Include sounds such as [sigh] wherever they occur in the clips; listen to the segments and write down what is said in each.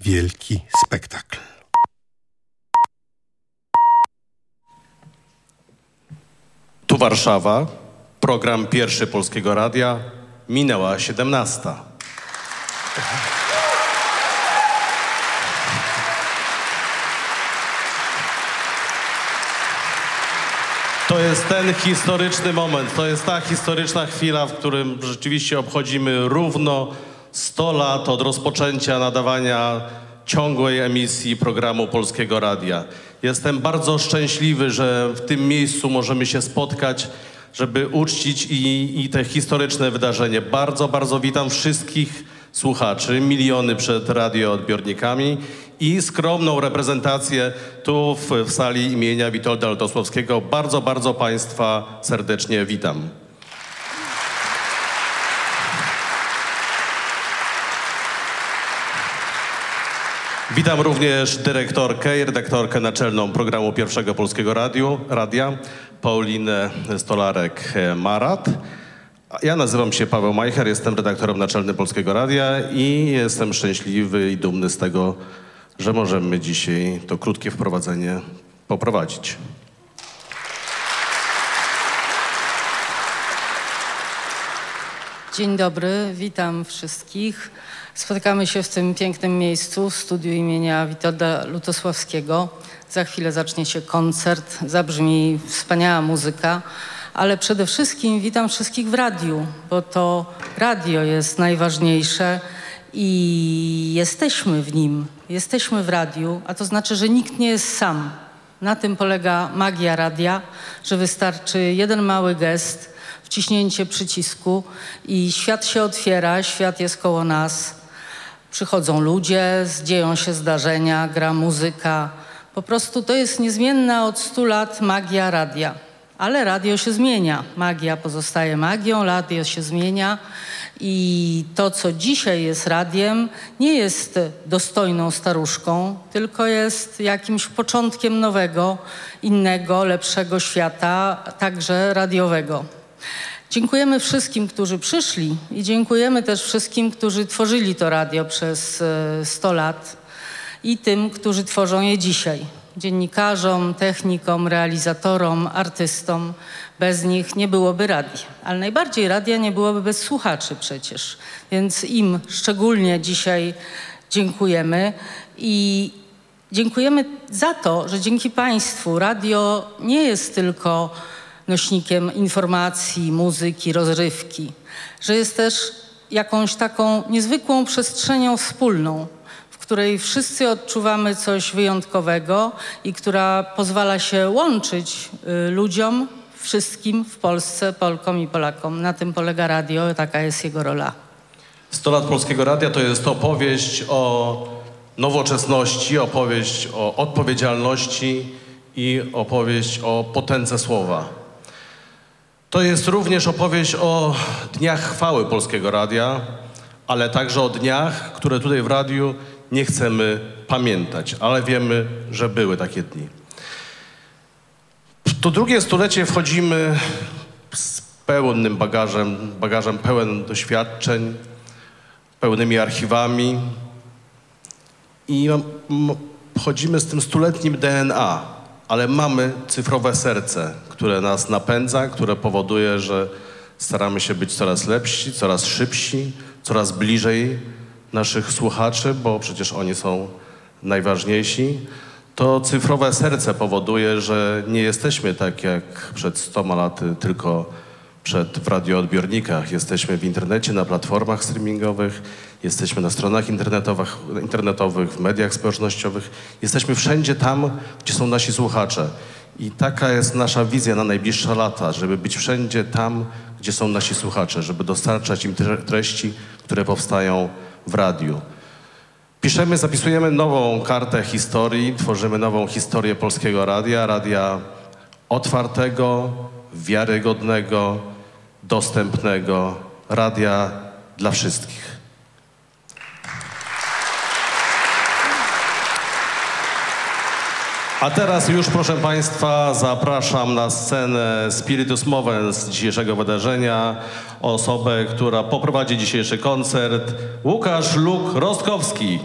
wielki spektakl. Tu Warszawa, program pierwszy Polskiego Radia, minęła 17. To jest ten historyczny moment, to jest ta historyczna chwila, w którym rzeczywiście obchodzimy równo 100 lat od rozpoczęcia nadawania ciągłej emisji programu Polskiego Radia. Jestem bardzo szczęśliwy, że w tym miejscu możemy się spotkać, żeby uczcić i, i te historyczne wydarzenie. Bardzo, bardzo witam wszystkich słuchaczy, miliony przed radioodbiornikami i skromną reprezentację tu w, w sali imienia Witolda Lutosławskiego. Bardzo, bardzo Państwa serdecznie witam. Witam również dyrektorkę i redaktorkę naczelną programu Pierwszego Polskiego Radiu, Radia, Paulinę Stolarek-Marat. Ja nazywam się Paweł Majcher, jestem redaktorem naczelnym Polskiego Radia i jestem szczęśliwy i dumny z tego, że możemy dzisiaj to krótkie wprowadzenie poprowadzić. Dzień dobry, witam wszystkich. Spotykamy się w tym pięknym miejscu, w studiu imienia Witolda Lutosławskiego. Za chwilę zacznie się koncert, zabrzmi wspaniała muzyka, ale przede wszystkim witam wszystkich w radiu, bo to radio jest najważniejsze i jesteśmy w nim, jesteśmy w radiu, a to znaczy, że nikt nie jest sam. Na tym polega magia radia, że wystarczy jeden mały gest, wciśnięcie przycisku i świat się otwiera, świat jest koło nas. Przychodzą ludzie, dzieją się zdarzenia, gra muzyka. Po prostu to jest niezmienna od 100 lat magia radia. Ale radio się zmienia. Magia pozostaje magią, radio się zmienia i to, co dzisiaj jest radiem, nie jest dostojną staruszką, tylko jest jakimś początkiem nowego, innego, lepszego świata, także radiowego. Dziękujemy wszystkim, którzy przyszli i dziękujemy też wszystkim, którzy tworzyli to radio przez 100 lat i tym, którzy tworzą je dzisiaj. Dziennikarzom, technikom, realizatorom, artystom. Bez nich nie byłoby radia. Ale najbardziej radia nie byłoby bez słuchaczy przecież. Więc im szczególnie dzisiaj dziękujemy i dziękujemy za to, że dzięki Państwu radio nie jest tylko nośnikiem informacji, muzyki, rozrywki, że jest też jakąś taką niezwykłą przestrzenią wspólną, w której wszyscy odczuwamy coś wyjątkowego i która pozwala się łączyć y, ludziom, wszystkim w Polsce, Polkom i Polakom. Na tym polega radio, taka jest jego rola. 100 lat Polskiego Radia to jest opowieść o nowoczesności, opowieść o odpowiedzialności i opowieść o potędze słowa. To jest również opowieść o dniach chwały Polskiego Radia, ale także o dniach, które tutaj w radiu nie chcemy pamiętać, ale wiemy, że były takie dni. W to drugie stulecie wchodzimy z pełnym bagażem, bagażem pełen doświadczeń, pełnymi archiwami i wchodzimy z tym stuletnim DNA, ale mamy cyfrowe serce, które nas napędza, które powoduje, że staramy się być coraz lepsi, coraz szybsi, coraz bliżej naszych słuchaczy, bo przecież oni są najważniejsi. To cyfrowe serce powoduje, że nie jesteśmy tak jak przed 100 laty tylko przed w radioodbiornikach. Jesteśmy w internecie, na platformach streamingowych, jesteśmy na stronach internetowych, internetowych, w mediach społecznościowych. Jesteśmy wszędzie tam, gdzie są nasi słuchacze. I taka jest nasza wizja na najbliższe lata, żeby być wszędzie tam, gdzie są nasi słuchacze, żeby dostarczać im treści, które powstają w radiu. Piszemy, zapisujemy nową kartę historii, tworzymy nową historię polskiego radia, radia otwartego, wiarygodnego, dostępnego, radia dla wszystkich. A teraz już, proszę Państwa, zapraszam na scenę Spiritus Movens dzisiejszego wydarzenia, osobę, która poprowadzi dzisiejszy koncert, Łukasz Luk Rostkowski.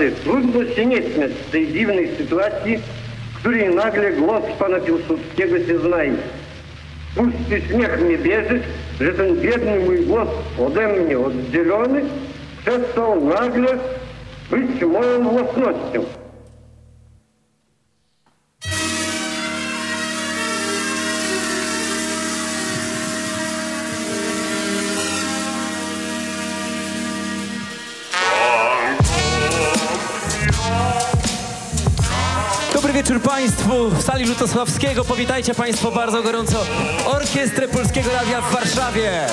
Doprawdy trudno się nie śmiać z tej dziwnej sytuacji, w której nagle głos pana Piłsudskiego się znajdzie. Pusty śmiech mnie bierze, że ten biedny mój głos ode mnie oddzielony przestał nagle być moją własnością. Sali Lutosławskiego. Powitajcie Państwo bardzo gorąco Orkiestrę Polskiego Radia w Warszawie.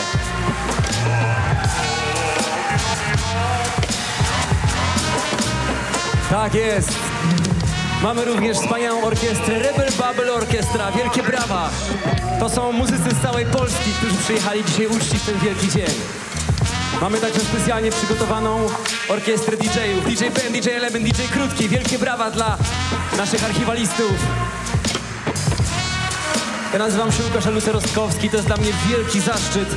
Tak jest. Mamy również wspaniałą orkiestrę Rebel Babel Orkiestra. Wielkie brawa. To są muzycy z całej Polski, którzy przyjechali dzisiaj uczcić ten wielki dzień. Mamy także specjalnie przygotowaną orkiestrę DJ-ów. DJ Ben, DJ Element, DJ Krótki. Wielkie brawa dla naszych archiwalistów. Nazywam się Łukasz Lucerostkowski. To jest dla mnie wielki zaszczyt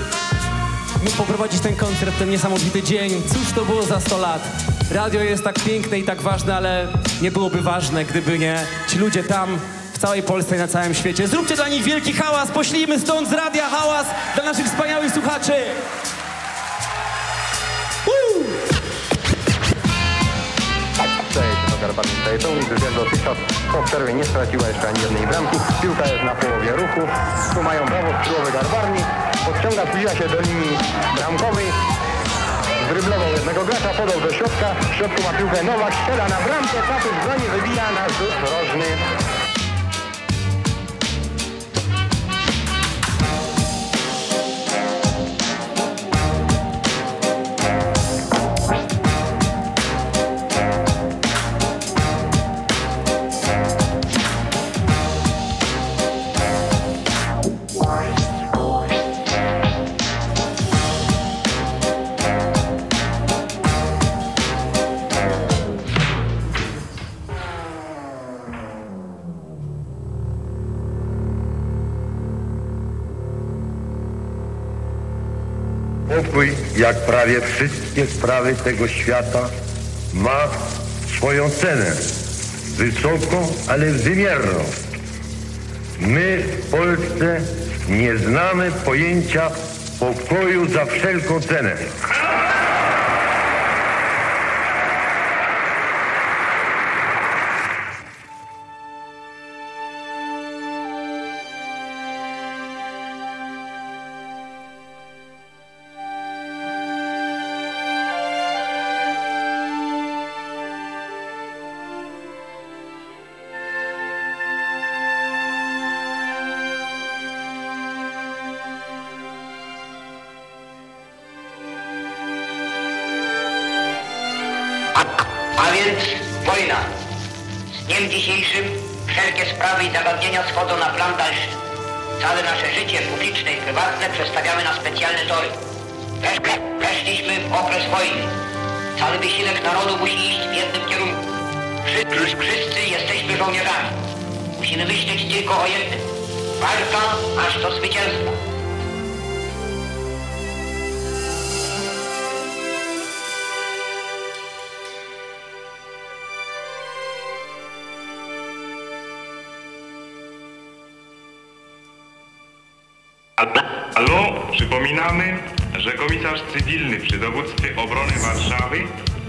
móc poprowadzić ten koncert, ten niesamowity dzień. Cóż to było za 100 lat? Radio jest tak piękne i tak ważne, ale nie byłoby ważne, gdyby nie ci ludzie tam w całej Polsce i na całym świecie. Zróbcie dla nich wielki hałas, poślijmy stąd z radia hałas dla naszych wspaniałych słuchaczy. Staje pełni, gdyż dotychczas po przerwie nie straciła jeszcze ani jednej bramki. Piłka jest na połowie ruchu. Tu mają brawo skrzydłowy Garbarni. Podciąga, zbliża się do linii bramkowej. Dryblował jednego gracza, podał do środka. W środku ma piłkę Nowak, strzela na bramkę. Tatuś broni, wybija na rzut rożny. Prawie wszystkie sprawy tego świata, ma swoją cenę. Wysoką, ale wymierną. My w Polsce nie znamy pojęcia pokoju za wszelką cenę. Prywatne przestawiamy na specjalne tory. Weszliśmy w okres wojny. Cały wysiłek narodu musi iść w jednym kierunku. Wszyscy, wszyscy jesteśmy żołnierzami. Musimy myśleć tylko o jednym. Walka aż do zwycięstwa. Halo, przypominamy, że komisarz cywilny przy dowództwie obrony Warszawy,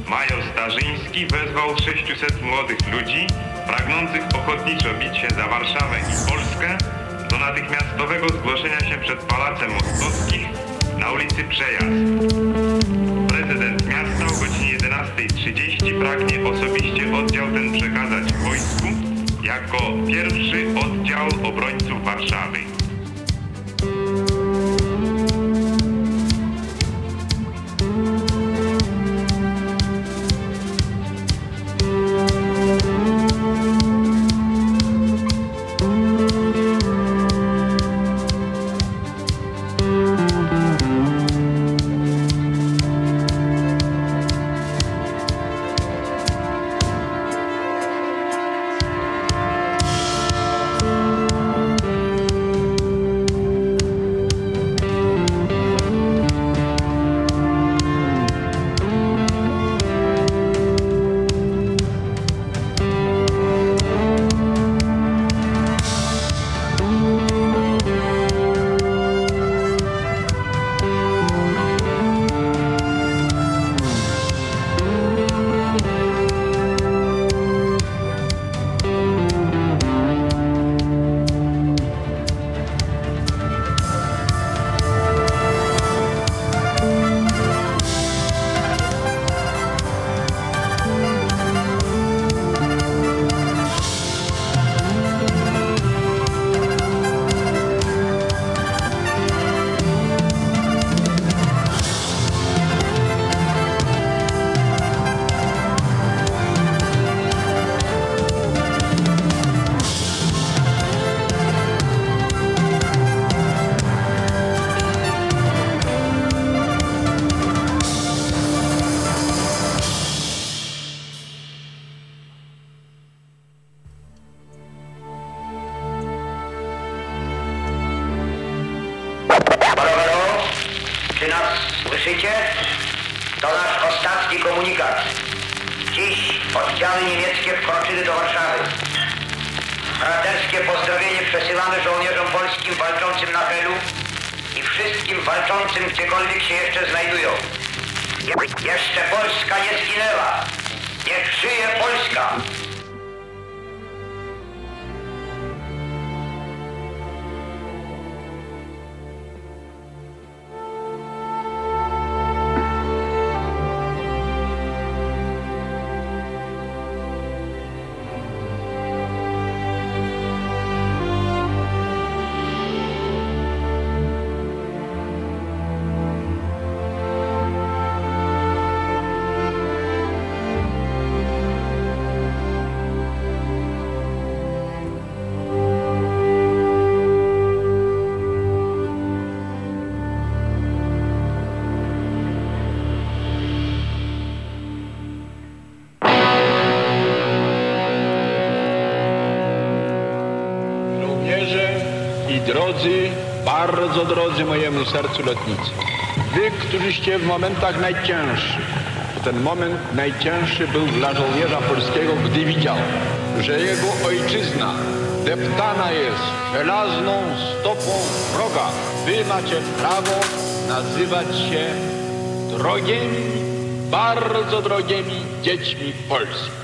major Starzyński, wezwał 600 młodych ludzi pragnących ochotniczo bić się za Warszawę i Polskę do natychmiastowego zgłoszenia się przed Palacem Mostowskich na ulicy Przejazd. Prezydent miasta o godzinie 11.30 pragnie osobiście oddział ten przekazać wojsku jako pierwszy oddział obrońców Warszawy. Bardzo drodzy mojemu sercu lotnicy. Wy, którzyście w momentach najcięższych, ten moment najcięższy był dla żołnierza polskiego, gdy widział, że jego ojczyzna deptana jest żelazną stopą wroga. Wy macie prawo nazywać się drogimi, bardzo drogimi dziećmi Polski.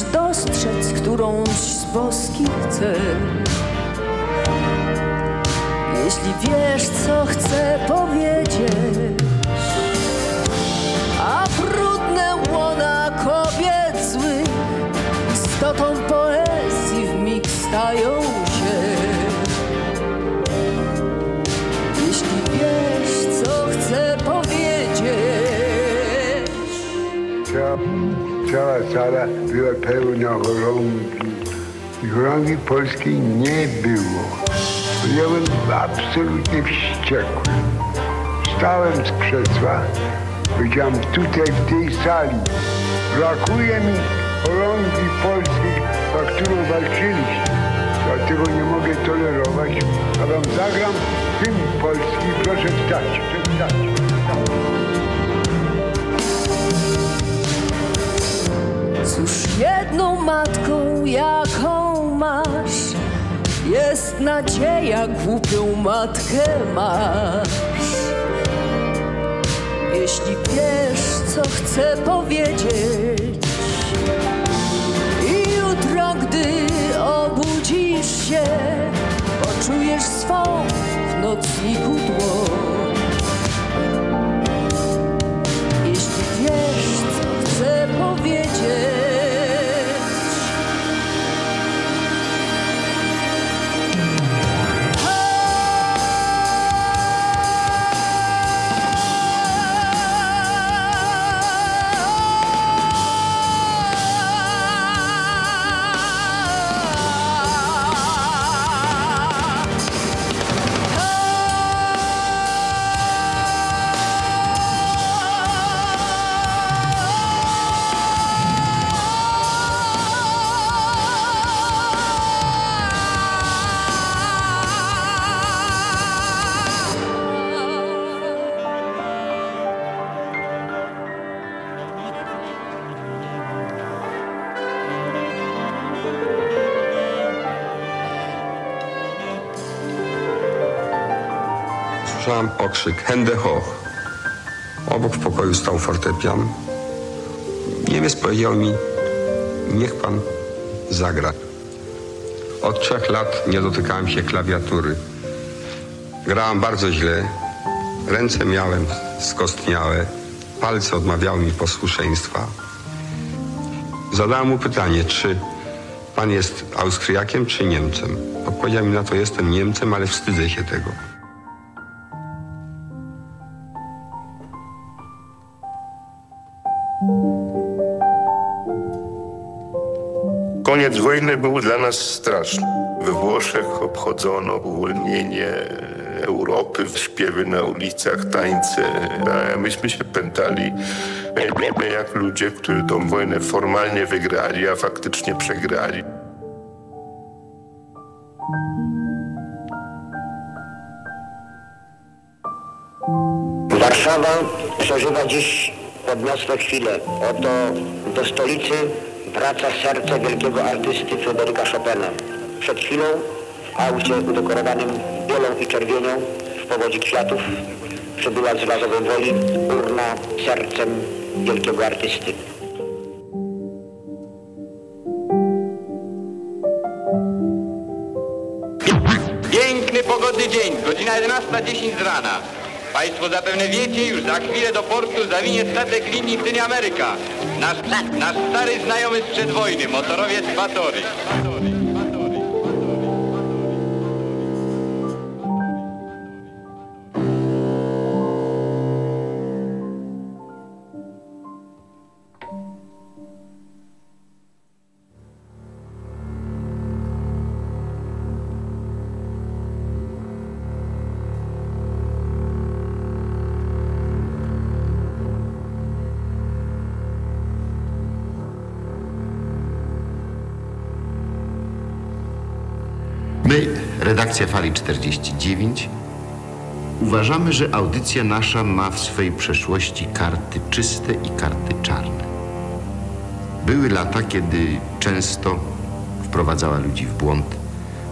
Próbujesz dostrzec którąś z boskich cel. Jeśli wiesz, co chcę powiedzieć, a brudne łona kobiet złych istotą poezji w mig stają cała sala była pełna chorągi. I chorągi polskiej nie było. Ja byłem absolutnie wściekły. Wstałem z krzesła, powiedziałem tutaj w tej sali brakuje mi chorągi polskiej, za którą walczyliście. Dlatego nie mogę tolerować, a wam zagram hymn polski. Proszę wstać, wstać. Cóż jedną matką, jaką masz, jest nadzieja, głupią matkę masz. Jeśli wiesz, co chcę powiedzieć, i jutro, gdy obudzisz się, poczujesz swą w nocniku dłoń. Jeśli wiesz, co chcę powiedzieć, Słyszałam okrzyk Hände hoch. Obok w pokoju stał fortepian. Niemiec powiedział mi, niech pan zagra. Od trzech lat nie dotykałem się klawiatury. Grałam bardzo źle. Ręce miałem skostniałe. Palce odmawiały mi posłuszeństwa. Zadałem mu pytanie, czy pan jest Austriakiem czy Niemcem. Odpowiedział mi na to, jestem Niemcem, ale wstydzę się tego. Koniec wojny był dla nas straszny. We Włoszech obchodzono uwolnienie Europy, śpiewy na ulicach, tańce. A myśmy się pętali e, jak ludzie, którzy tą wojnę formalnie wygrali, a faktycznie przegrali. Warszawa przeżywa dziś podniosłe chwile. Oto do stolicy wraca serce wielkiego artysty Fryderyka Chopina. Przed chwilą w aucie udekorowanym bielą i czerwienią w powodzi kwiatów przybyła z Lazowej Woli urna sercem wielkiego artysty. Piękny, pogodny dzień, godzina 11.10 z rana. Państwo zapewne wiecie, już za chwilę do portu zawinie statek linii Tyny Ameryka. Nasz, nasz stary znajomy sprzed wojny, motorowiec Batory. Redakcja Fali 49, uważamy, że audycja nasza ma w swej przeszłości karty czyste i karty czarne. Były lata, kiedy często wprowadzała ludzi w błąd,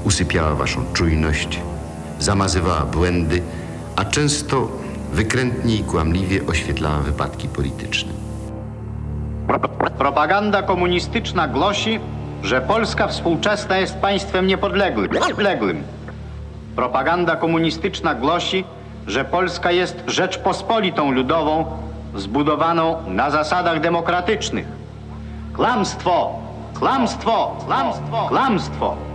usypiała waszą czujność, zamazywała błędy, a często wykrętnie i kłamliwie oświetlała wypadki polityczne. Propaganda komunistyczna głosi, że Polska współczesna jest państwem niepodległym. Propaganda komunistyczna głosi, że Polska jest Rzeczpospolitą Ludową zbudowaną na zasadach demokratycznych. Kłamstwo! Kłamstwo! Kłamstwo! Kłamstwo!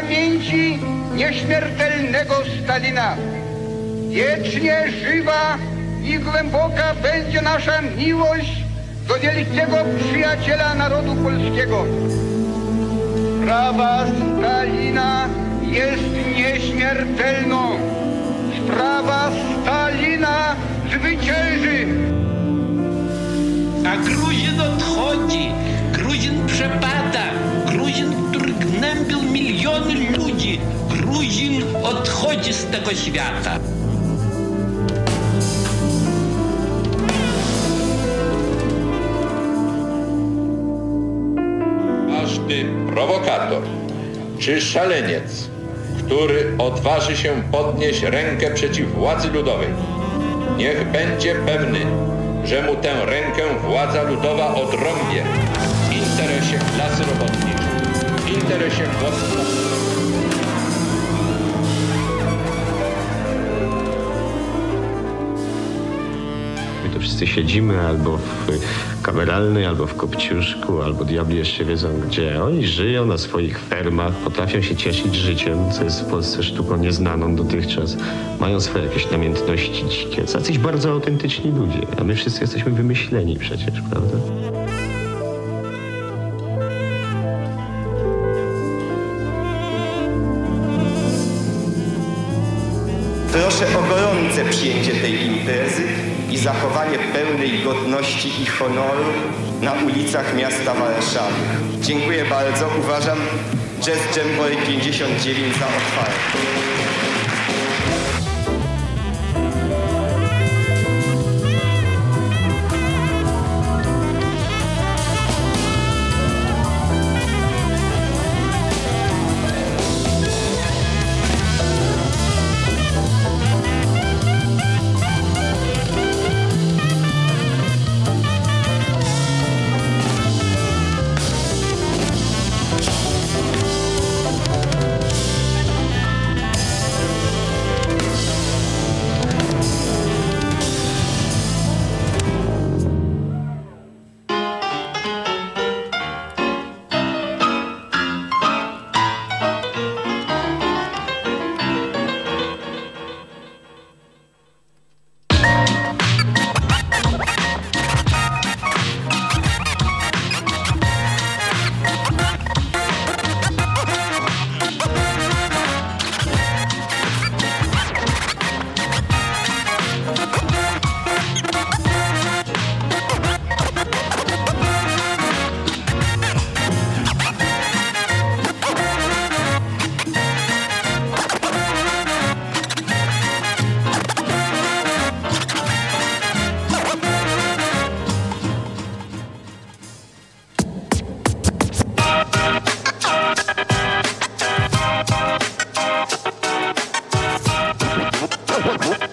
Pamięci nieśmiertelnego Stalina. Wiecznie żywa i głęboka będzie nasza miłość do wielkiego przyjaciela narodu polskiego. Sprawa Stalina jest nieśmiertelną. Sprawa Stalina zwycięży. A Gruzin odchodzi, Gruzin przepada, Gruzin, który gnębił miliony ludzi, Gruzin odchodzi z tego świata. Każdy prowokator czy szaleniec, który odważy się podnieść rękę przeciw władzy ludowej, niech będzie pewny, że mu tę rękę władza ludowa odrąbie w interesie klasy robotniczej, interesie. My to wszyscy siedzimy albo w kameralnej, albo w kopciuszku, albo diabli jeszcze wiedzą gdzie. Oni żyją na swoich fermach, potrafią się cieszyć życiem, co jest w Polsce sztuką nieznaną dotychczas. Mają swoje jakieś namiętności dzikie. Jacyś bardzo autentyczni ludzie, a my wszyscy jesteśmy wymyśleni przecież, prawda? Proszę o gorące przyjęcie tej imprezy i zachowanie pełnej godności i honoru na ulicach miasta Warszawy. Dziękuję bardzo. Uważam Jazz Jamboree 59 za otwarte. Oh,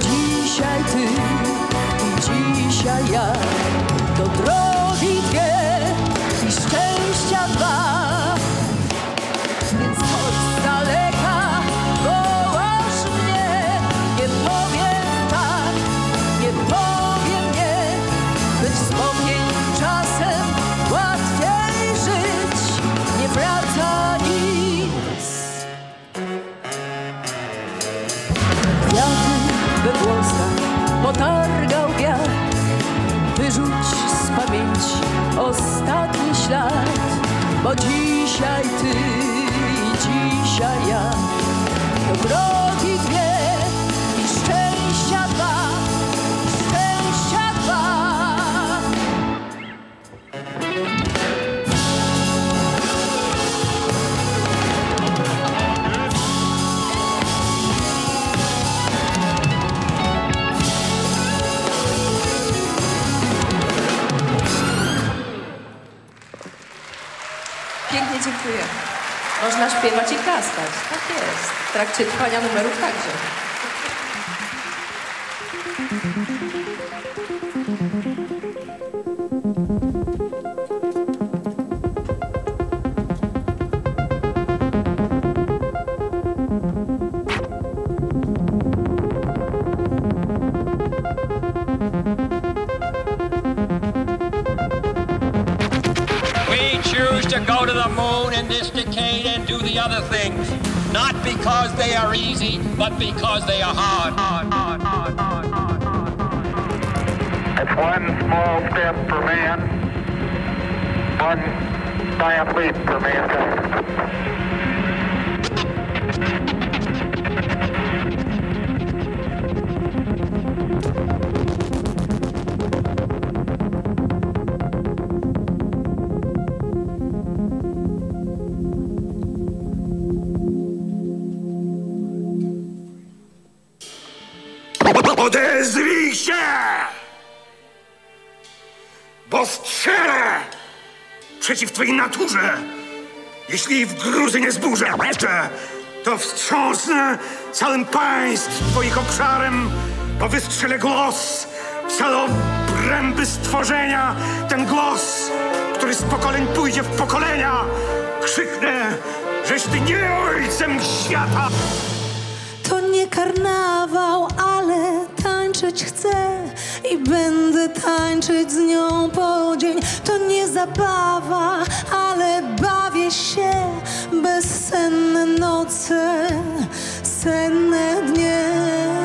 dzisiaj ty i dzisiaj ja bo dzisiaj ty i dzisiaj ja. To Można śpiewać i klaskać. Tak jest. W trakcie trwania numerów także. We choose go other things, not because they are easy, but because they are hard, hard. It's one small step for man, one giant leap for mankind. Się! Bo strzelę przeciw twojej naturze. Jeśli w gruzy nie zburzę jeszcze, to wstrząsnę całym państw twoich obszarem, bo wystrzelę głos w obręby stworzenia. Ten głos, który z pokoleń pójdzie w pokolenia. Krzyknę, żeś ty nie ojcem świata. To nie karnawał, ale tańczyć chcę i będę tańczyć z nią po dzień. To nie zabawa, ale bawię się bezsenne noce, senne dnie.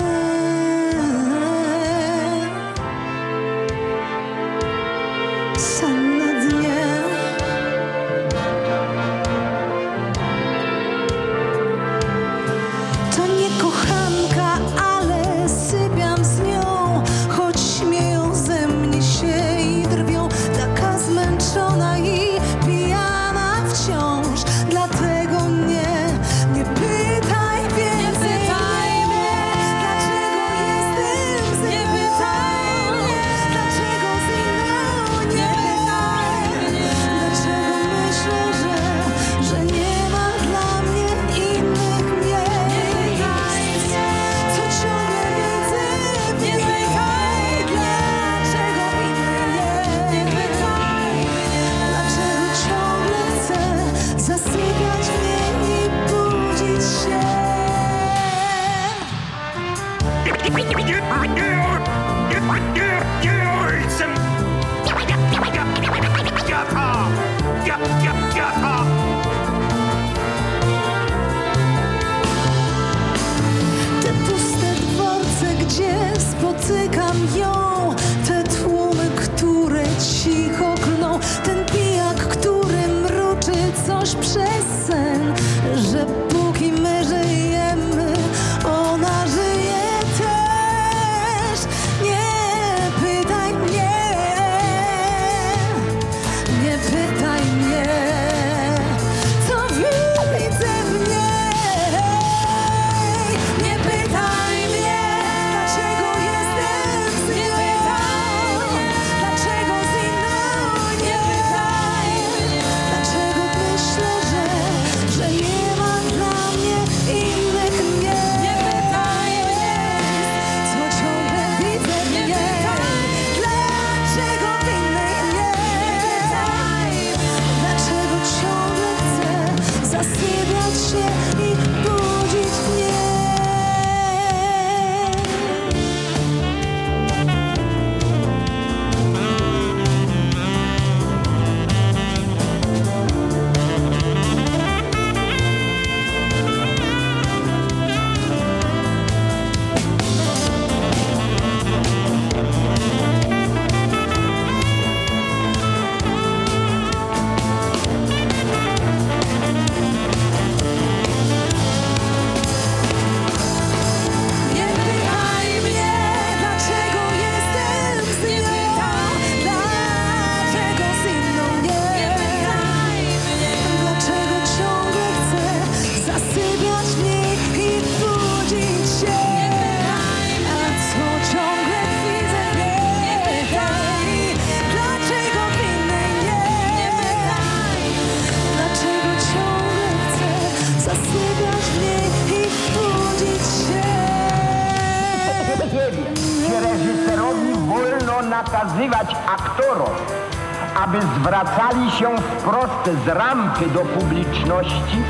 z rampy do publiczności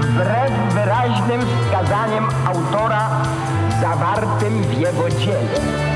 wbrew wyraźnym wskazaniem autora zawartym w jego ciele.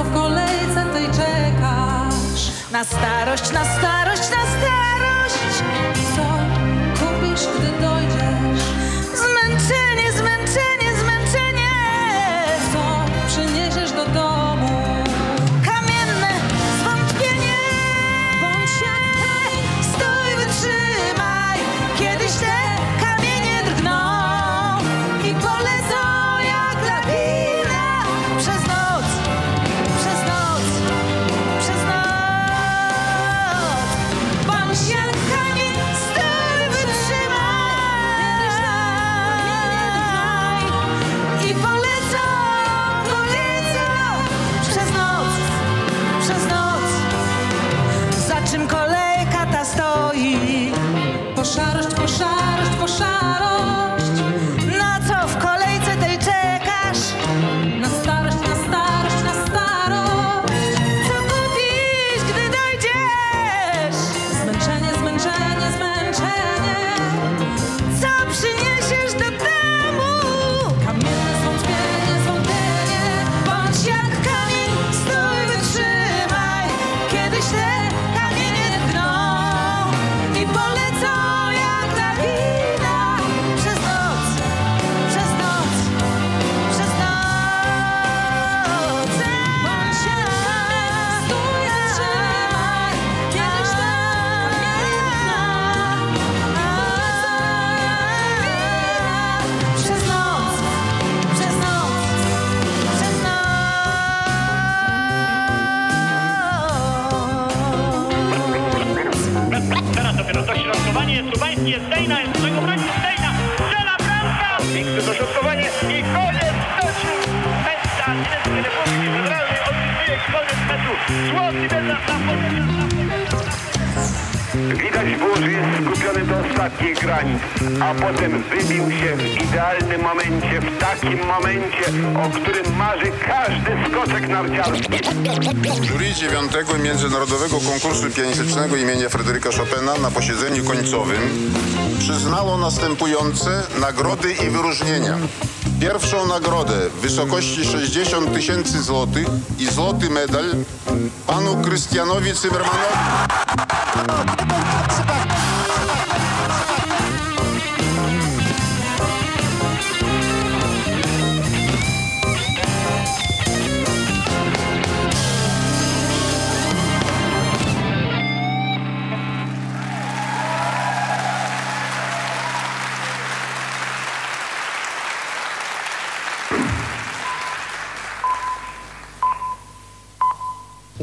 co w kolejce tej czekasz. Na starość, na starość, na starość. A potem wybił się w idealnym momencie, w takim momencie, o którym marzy każdy skoczek narciarski. Jury 9 Międzynarodowego Konkursu Pianistycznego imienia Fryderyka Chopina na posiedzeniu końcowym przyznało następujące nagrody i wyróżnienia. Pierwszą nagrodę w wysokości 60 tysięcy złotych i złoty medal panu Krystianowi Cymermanowi. [laughs]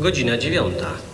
Godzina dziewiąta.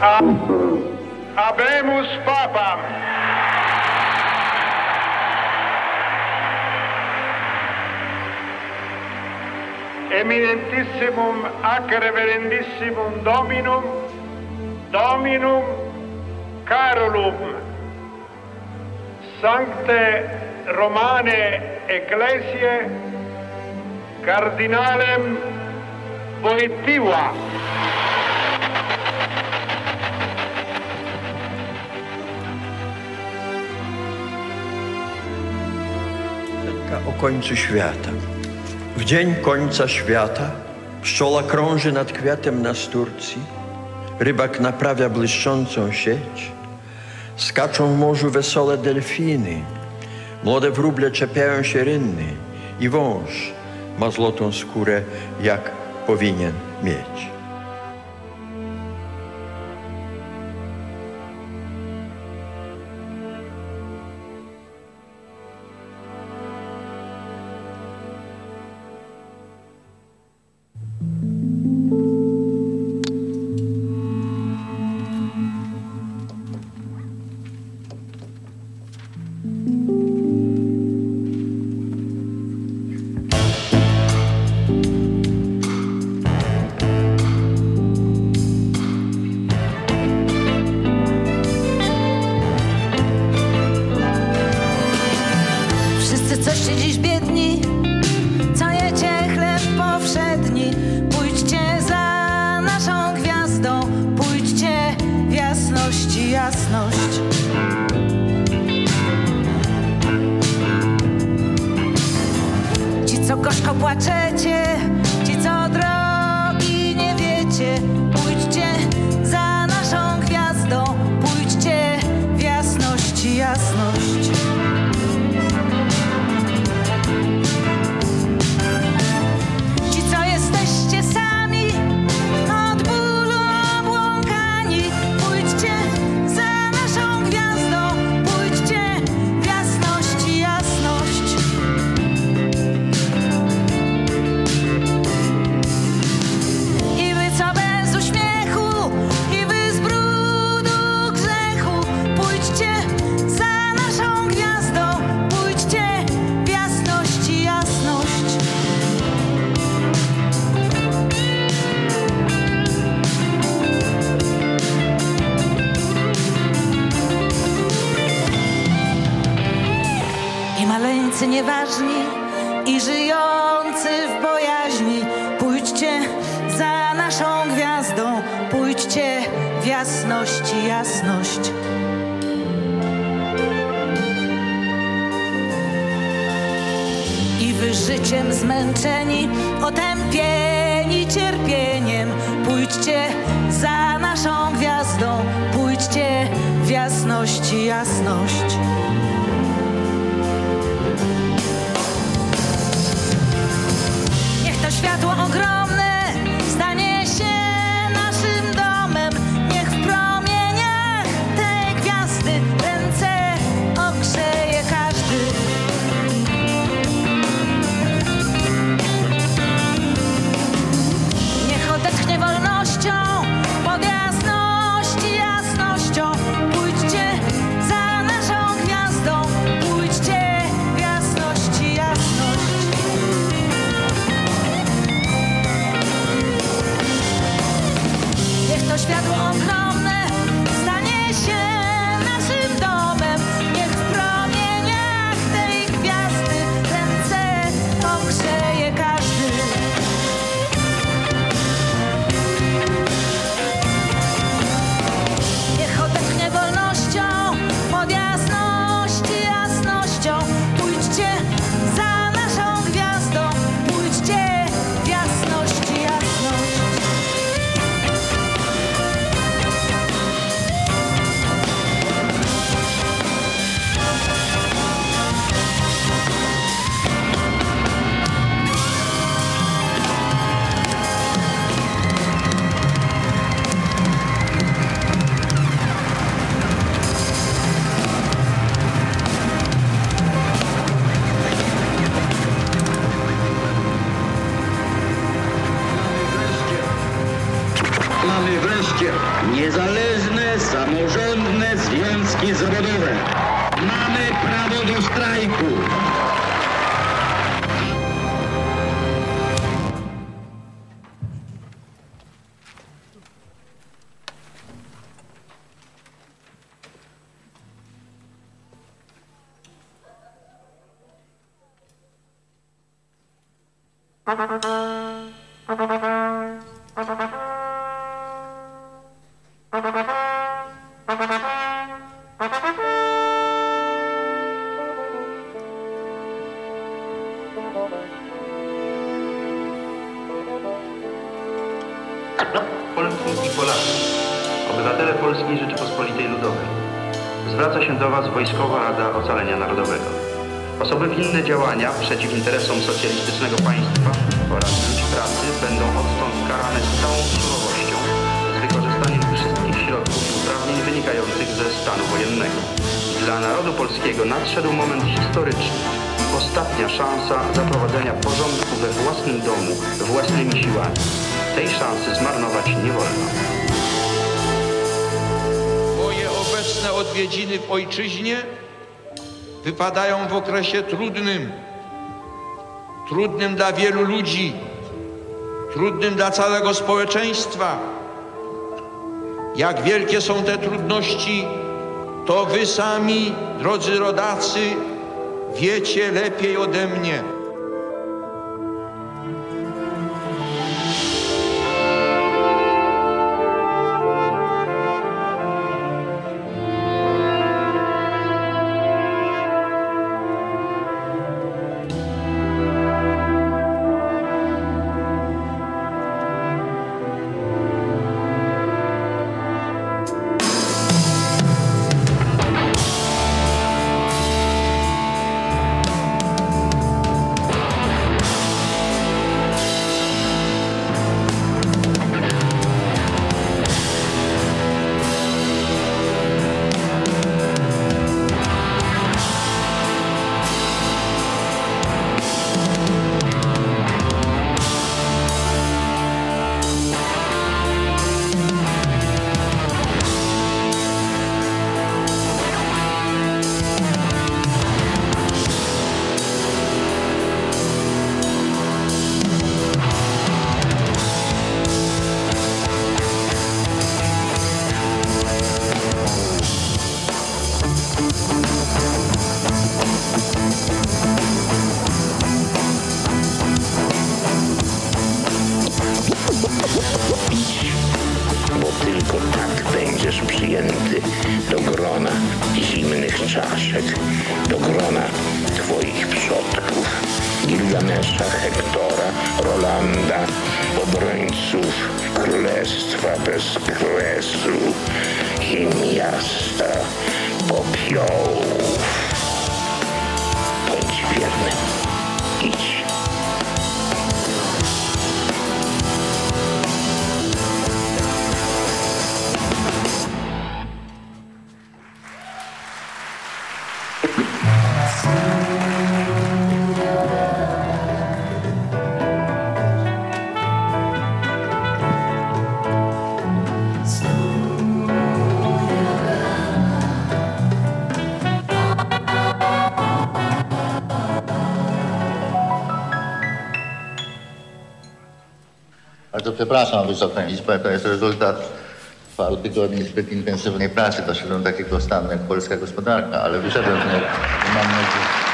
Habemus papam! Eminentissimum ac reverendissimum Dominum, Dominum Carolum, Sancte Romane Ecclesiae, Cardinalem Voitiva. końcu świata. W dzień końca świata pszczola krąży nad kwiatem nasturcji, rybak naprawia błyszczącą sieć, skaczą w morzu wesole delfiny, młode wróble czepiają się rynny i wąż ma złotą skórę, jak powinien mieć. pójdźcie w jasność, jasność. I wy życiem zmęczeni, otępieni cierpieniem, pójdźcie za naszą gwiazdą, pójdźcie w jasność, jasność. Niech to światło ogromne. He's a do Was Wojskowa Rada Ocalenia Narodowego. Osoby winne działania przeciw interesom socjalistycznego państwa oraz ludzi pracy będą odtąd karane z całą surowością z wykorzystaniem wszystkich środków i uprawnień wynikających ze stanu wojennego. Dla narodu polskiego nadszedł moment historyczny. Ostatnia szansa zaprowadzenia porządku we własnym domu, własnymi siłami. Tej szansy zmarnować nie wolno. Obecne odwiedziny w ojczyźnie wypadają w okresie trudnym. Trudnym dla wielu ludzi, trudnym dla całego społeczeństwa. Jak wielkie są te trudności, to wy sami, drodzy rodacy, wiecie lepiej ode mnie. Przepraszam Wysoką Izbę, to jest rezultat paru tygodni zbyt intensywnej pracy. Doszedłem do takiego stanu jak polska gospodarka, ale wyszedłem z niej mam nadzieję...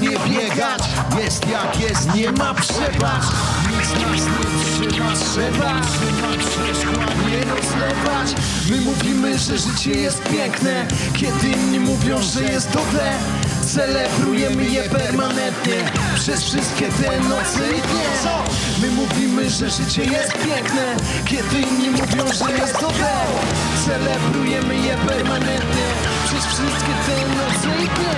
Nie biegać. Jest jak jest, nie ma Nic nas nie trzyma, trzeba My mówimy, że życie jest piękne Kiedy inni mówią, że jest dobre. Celebrujemy je permanentnie Przez wszystkie te noce i dnie. My mówimy, że życie jest piękne Kiedy inni mówią, że jest dobre. Celebrujemy je permanentnie Przez wszystkie te noce i dnie.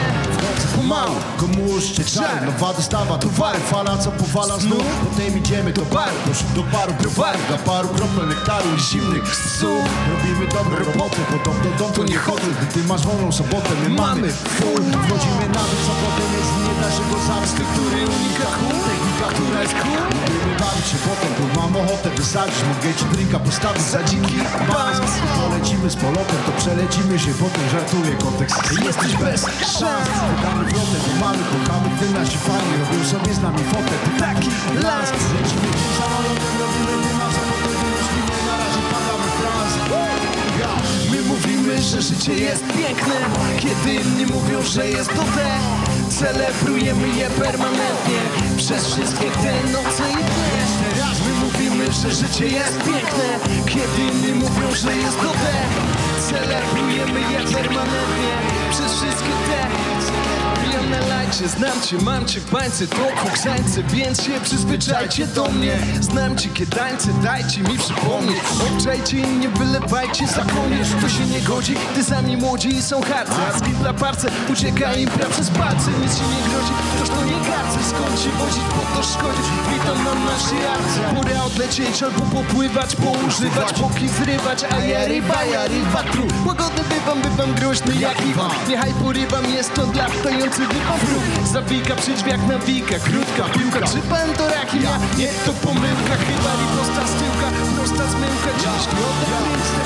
Pomału, komu uszczy czar Nowa dostawa towaru, fala co powala znów. Potem idziemy do baru, do, do paru browarów Dla paru kropel nektaru i zimnych słów Robimy dobrą robotę, podobno dom to nie hotel Gdy ty masz wolną sobotę, my mamy full. Wchodzimy nawet co potem jest nie naszego zamysłu Który unika chór, technika, która jest cool Lubimy bawić się potem, bo mam ochotę wysadzić. Mogę ci drinka postawić za dziki balans Polecimy z polotem, to przelecimy się potem. Żartuję kontekst, jesteś bez szans. Wydamy flotę, bo mamy, kochamy, gdy nasi fani Robią sobie z nami fotę, ty taki las. Lecimy tym samolotem, robimy dyma, co potem wymyślimy Na razie padamy w trans. My mówimy, że życie jest piękne. Kiedy inni mówią, że jest dobre Celebrujemy je permanentnie Przez wszystkie te noce i dnie My mówimy, że życie jest piękne Kiedy inni mówią, że jest dobre. Celebrujemy je permanentnie Przez wszystkie te Na lajcie, znam cię, mam cię w bańce To fuksańce, więc się przyzwyczajcie do mnie. Znam cię kiedańce, dajcie mi przypomnieć. Obczajcie i nie wylewajcie zapomnieć To się nie godzi, gdy sami młodzi są harcy A z dla parce ucieka im praca z palce Nic się nie grodzi, toż to nie garce Skąd się wozić, po to szkodzić Witam na naszej arce. Pora odlecieć albo popływać, poużywać Boki zrywać, a ja ryba, ja ryba tru. Łagodny bywam, bywam groźny jak Iwan. Niechaj porywam, jest to dla stojący wypad wróg Zawika przy drzwiach krótka piłka. Czy pan to rakiem? Ja nie, to pomyłka. Chyba riposta z tyłka, prosta zmyłka. Dziś globę,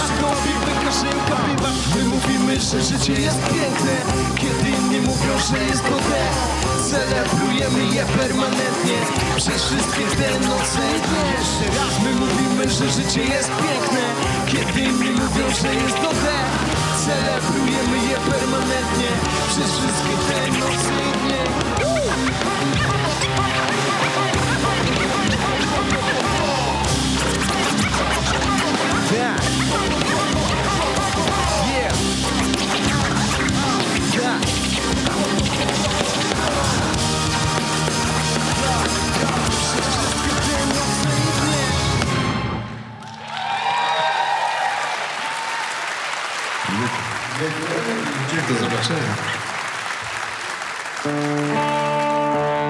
a głowi wykażynka bywa My mówimy, że życie jest piękne. Kiedy inni mówią, że jest dobre Celebrujemy je permanentnie. Przez wszystkie te noce i Jeszcze raz my mówimy, że życie jest piękne. Kiedy inni mówią, że jest dobre Celebrujemy je permanentnie. Przez wszystkie te noce i dnie Bardzo zobaczenia.